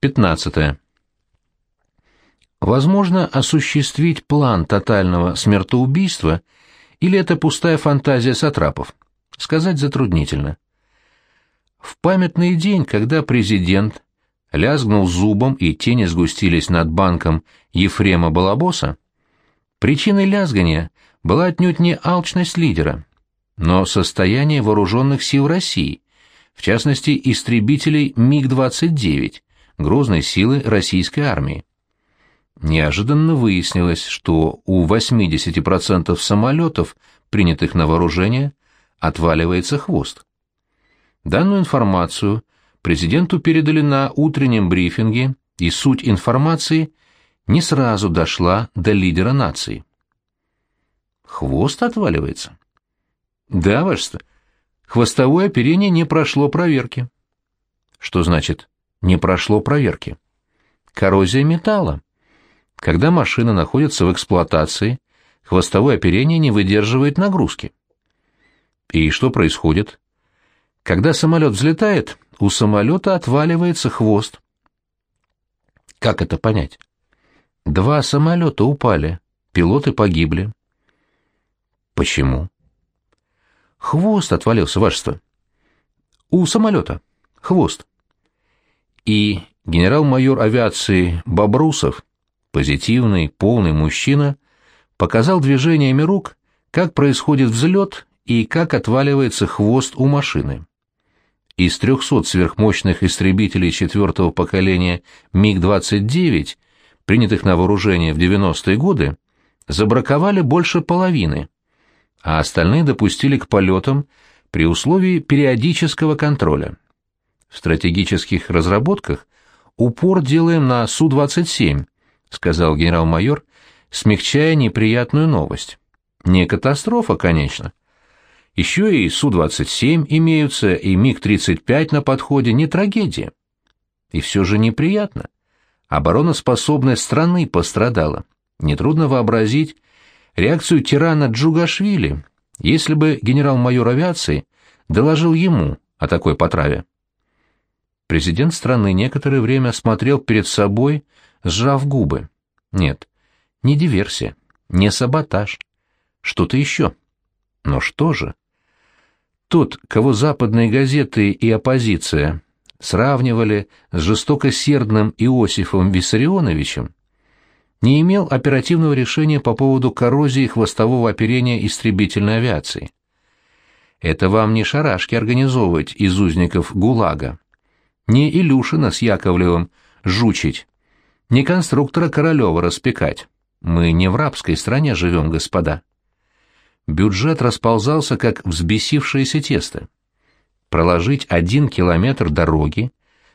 15. Возможно осуществить план тотального смертоубийства или это пустая фантазия сатрапов? Сказать затруднительно. В памятный день, когда президент лязгнул зубом и тени сгустились над банком Ефрема Балабоса, причиной лязгания была отнюдь не алчность лидера, но состояние вооруженных сил России, в частности истребителей МиГ-29, грозной силы российской армии. Неожиданно выяснилось, что у 80% самолетов, принятых на вооружение, отваливается хвост. Данную информацию президенту передали на утреннем брифинге, и суть информации не сразу дошла до лидера нации. Хвост отваливается? Да, вашество. Хвостовое оперение не прошло проверки. Что значит «не прошло проверки»? Коррозия металла. Когда машина находится в эксплуатации, хвостовое оперение не выдерживает нагрузки. И что происходит? Когда самолет взлетает, у самолета отваливается хвост. Как это понять? Два самолета упали, пилоты погибли. Почему? Хвост отвалился, вашество. У самолета. Хвост. И генерал-майор авиации Бобрусов позитивный, полный мужчина, показал движениями рук, как происходит взлет и как отваливается хвост у машины. Из 300 сверхмощных истребителей четвертого поколения МиГ-29, принятых на вооружение в 90-е годы, забраковали больше половины, а остальные допустили к полетам при условии периодического контроля. В стратегических разработках упор делаем на Су-27, — сказал генерал-майор, смягчая неприятную новость. «Не катастрофа, конечно. Еще и Су-27 имеются, и МиГ-35 на подходе, не трагедия. И все же неприятно. Обороноспособность страны пострадала. Нетрудно вообразить реакцию тирана Джугашвили, если бы генерал-майор авиации доложил ему о такой потраве. Президент страны некоторое время смотрел перед собой, сжав губы. Нет, не диверсия, не саботаж, что-то еще. Но что же? Тот, кого западные газеты и оппозиция сравнивали с жестокосердным Иосифом Виссарионовичем, не имел оперативного решения по поводу коррозии хвостового оперения истребительной авиации. Это вам не шарашки организовывать из узников ГУЛАГа, не Илюшина с Яковлевым жучить, не конструктора Королева распекать. Мы не в рабской стране живем, господа. Бюджет расползался, как взбесившееся тесто. Проложить один километр дороги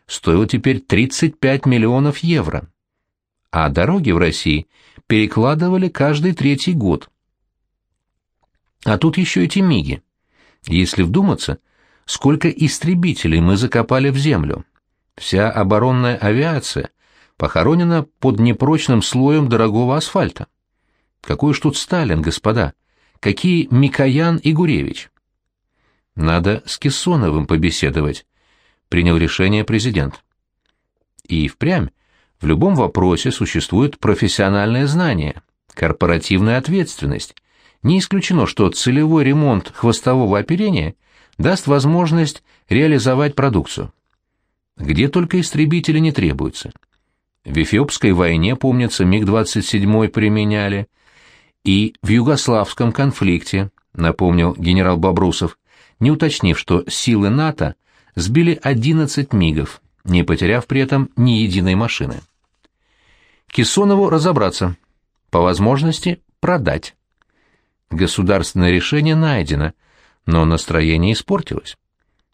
стоило теперь 35 миллионов евро. А дороги в России перекладывали каждый третий год. А тут еще эти миги. Если вдуматься, сколько истребителей мы закопали в землю. Вся оборонная авиация похоронена под непрочным слоем дорогого асфальта. Какой уж тут Сталин, господа? Какие Микоян и Гуревич? Надо с Кессоновым побеседовать, принял решение президент. И впрямь, в любом вопросе существует профессиональное знание, корпоративная ответственность. Не исключено, что целевой ремонт хвостового оперения даст возможность реализовать продукцию. Где только истребители не требуются. В Эфиопской войне, помнится, МиГ-27 применяли. И в Югославском конфликте, напомнил генерал Бобрусов, не уточнив, что силы НАТО сбили 11 МиГов, не потеряв при этом ни единой машины. Кессонову разобраться. По возможности продать. Государственное решение найдено, но настроение испортилось.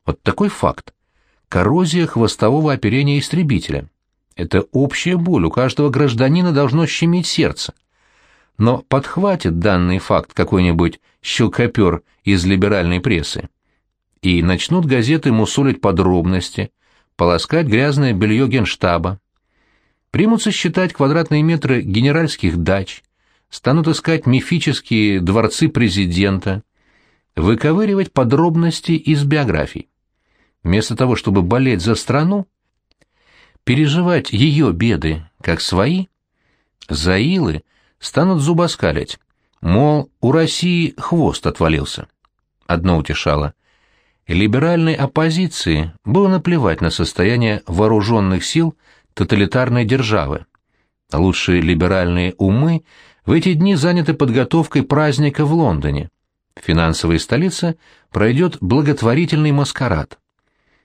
Вот такой факт. Коррозия хвостового оперения истребителя. Это общая боль, у каждого гражданина должно щемить сердце. Но подхватит данный факт какой-нибудь щелкопер из либеральной прессы. И начнут газеты мусолить подробности, полоскать грязное белье генштаба. Примутся считать квадратные метры генеральских дач, станут искать мифические дворцы президента, выковыривать подробности из биографий. Вместо того, чтобы болеть за страну, переживать ее беды как свои, заилы станут зубоскалить, мол, у России хвост отвалился. Одно утешало. Либеральной оппозиции было наплевать на состояние вооруженных сил тоталитарной державы. Лучшие либеральные умы в эти дни заняты подготовкой праздника в Лондоне. В финансовой столице пройдет благотворительный маскарад.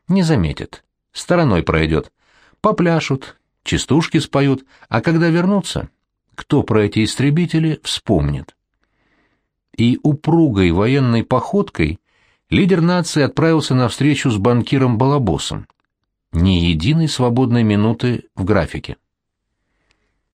Не заметят, стороной пройдет. Попляшут, частушки споют, а когда вернутся, кто про эти истребители вспомнит? И упругой военной походкой лидер нации отправился на встречу с банкиром Балабосом. Ни единой свободной минуты в графике.